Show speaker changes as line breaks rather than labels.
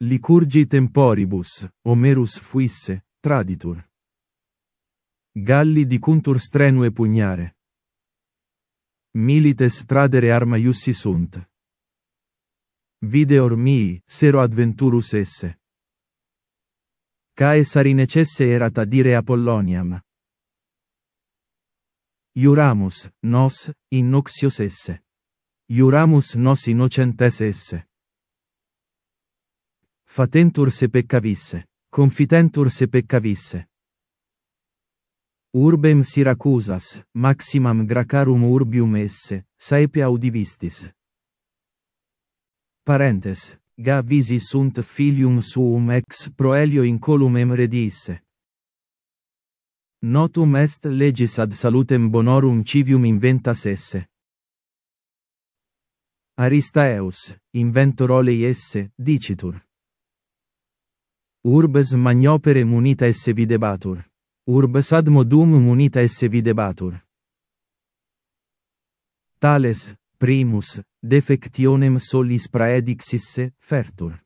Licurgi temporibus, Homerus fuisse, traditur. Galli dicuntur strenue pugnare. Milites tradere arma iussi sunt. Videor mii, sero adventurus esse. Cae sarinecesse erat adire Apolloniam. Iuramus, nos, in noxios esse. Iuramus nos innocentes esse fatentur se peccavisse, confitentur se peccavisse. Urbem Siracusas, maximam Gracarum urbium esse, saepe audivistis. Parentes, ga visi sunt filium suum ex proelio in colum emredisse. Notum est legis ad salutem bonorum civium inventas esse. Aristaeus, inventor olei esse, dicitur. Urbes maniopere munita esse videbatur. Urbes ad modum munita esse videbatur. Tales, primus, defectionem solis praedixisse, fertur.